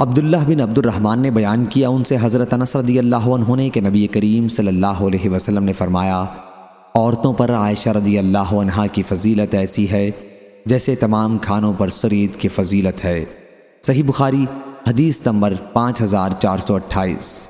عبداللہ بن عبد الرحمن نے بیان کیا ان سے حضرت انس رضی اللہ عنہ نے کہ نبی کریم صلی اللہ علیہ وسلم نے فرمایا، عورتوں پر عائشہ رضی اللہ عنہ کی فضیلت ایسی ہے جیسے تمام کھانوں پر سرید کی فضیلت ہے۔ صحیح بخاری، حدیث نمبر پانچ ہزار چار سو اٹھائیس۔